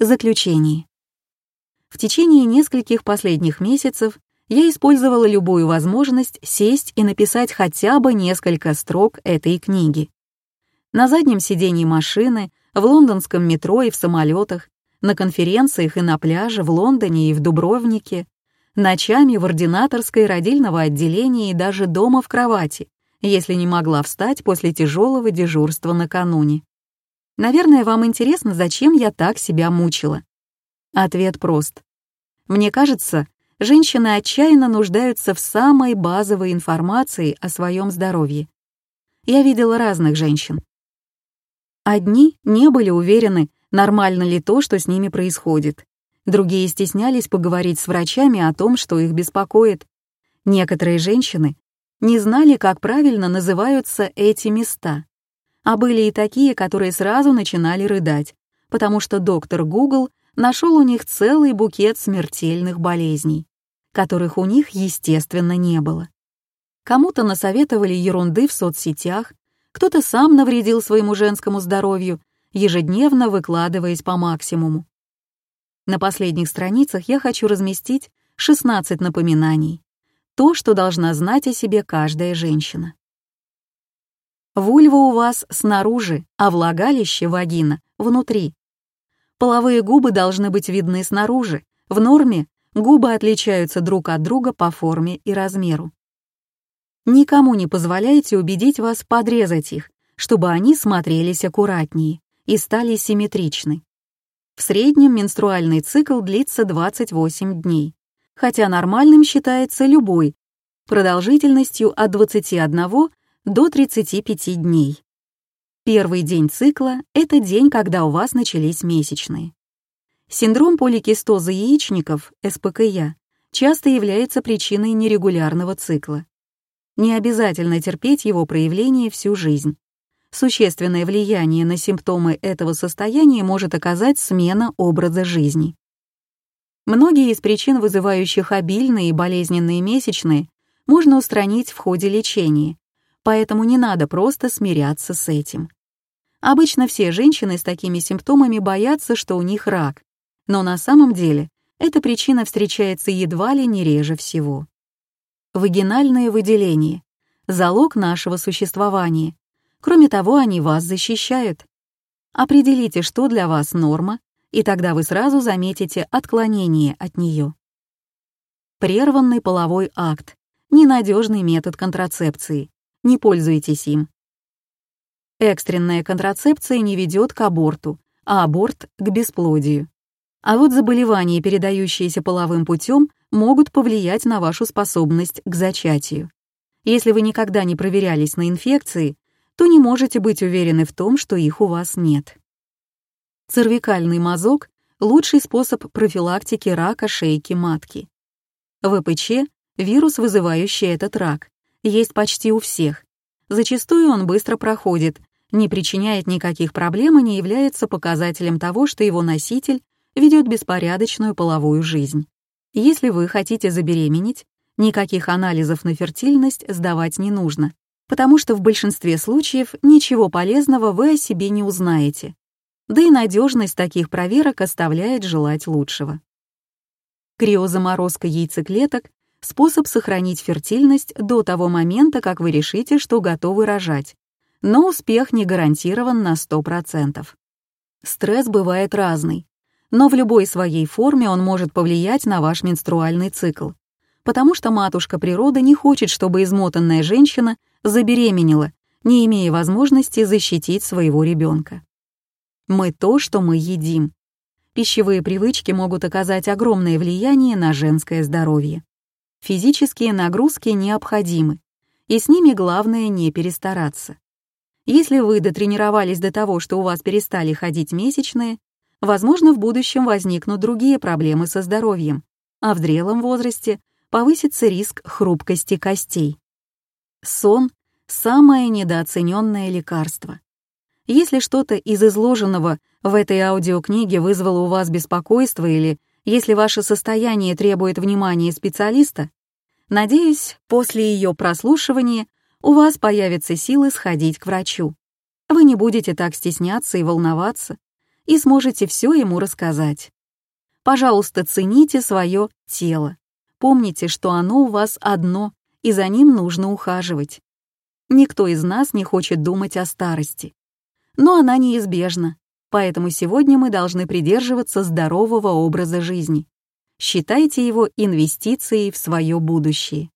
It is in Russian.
Заключение. В течение нескольких последних месяцев я использовала любую возможность сесть и написать хотя бы несколько строк этой книги. На заднем сидении машины, в лондонском метро и в самолетах, на конференциях и на пляже в Лондоне и в Дубровнике, ночами в ординаторской родильного отделения и даже дома в кровати, если не могла встать после тяжелого дежурства накануне. Наверное, вам интересно, зачем я так себя мучила. Ответ прост. Мне кажется, женщины отчаянно нуждаются в самой базовой информации о своем здоровье. Я видела разных женщин. Одни не были уверены, нормально ли то, что с ними происходит. Другие стеснялись поговорить с врачами о том, что их беспокоит. Некоторые женщины не знали, как правильно называются эти места. А были и такие, которые сразу начинали рыдать, потому что доктор Гугл нашел у них целый букет смертельных болезней, которых у них, естественно, не было. Кому-то насоветовали ерунды в соцсетях, кто-то сам навредил своему женскому здоровью, ежедневно выкладываясь по максимуму. На последних страницах я хочу разместить 16 напоминаний. То, что должна знать о себе каждая женщина. Вульва у вас снаружи, а влагалище, вагина, внутри. Половые губы должны быть видны снаружи. В норме губы отличаются друг от друга по форме и размеру. Никому не позволяйте убедить вас подрезать их, чтобы они смотрелись аккуратнее и стали симметричны. В среднем менструальный цикл длится 28 дней, хотя нормальным считается любой, продолжительностью от 21 до 35 дней. Первый день цикла — это день, когда у вас начались месячные. Синдром поликистоза яичников, СПКЯ, часто является причиной нерегулярного цикла. Не обязательно терпеть его проявление всю жизнь. Существенное влияние на симптомы этого состояния может оказать смена образа жизни. Многие из причин, вызывающих обильные и болезненные месячные, можно устранить в ходе лечения, поэтому не надо просто смиряться с этим. Обычно все женщины с такими симптомами боятся, что у них рак, но на самом деле эта причина встречается едва ли не реже всего. Вагинальные выделения — залог нашего существования. Кроме того, они вас защищают. Определите, что для вас норма, и тогда вы сразу заметите отклонение от нее. Прерванный половой акт — ненадежный метод контрацепции. Не пользуйтесь им. Экстренная контрацепция не ведет к аборту, а аборт — к бесплодию. А вот заболевания, передающиеся половым путем, могут повлиять на вашу способность к зачатию. Если вы никогда не проверялись на инфекции, то не можете быть уверены в том, что их у вас нет. Цервикальный мазок — лучший способ профилактики рака шейки матки. ВПЧ — вирус, вызывающий этот рак, есть почти у всех. Зачастую он быстро проходит, не причиняет никаких проблем и не является показателем того, что его носитель ведет беспорядочную половую жизнь. Если вы хотите забеременеть, никаких анализов на фертильность сдавать не нужно, потому что в большинстве случаев ничего полезного вы о себе не узнаете. Да и надежность таких проверок оставляет желать лучшего. Криозаморозка яйцеклеток способ сохранить фертильность до того момента, как вы решите, что готовы рожать. Но успех не гарантирован на 100%. Стресс бывает разный, но в любой своей форме он может повлиять на ваш менструальный цикл, потому что матушка природа не хочет, чтобы измотанная женщина забеременела, не имея возможности защитить своего ребенка. Мы то, что мы едим. Пищевые привычки могут оказать огромное влияние на женское здоровье. Физические нагрузки необходимы, и с ними главное не перестараться. Если вы дотренировались до того, что у вас перестали ходить месячные, возможно, в будущем возникнут другие проблемы со здоровьем, а в зрелом возрасте повысится риск хрупкости костей. Сон — самое недооцененное лекарство. Если что-то из изложенного в этой аудиокниге вызвало у вас беспокойство или если ваше состояние требует внимания специалиста, надеюсь, после ее прослушивания у вас появятся силы сходить к врачу. Вы не будете так стесняться и волноваться, и сможете все ему рассказать. Пожалуйста, цените свое тело. Помните, что оно у вас одно, и за ним нужно ухаживать. Никто из нас не хочет думать о старости. Но она неизбежна, поэтому сегодня мы должны придерживаться здорового образа жизни. Считайте его инвестицией в свое будущее.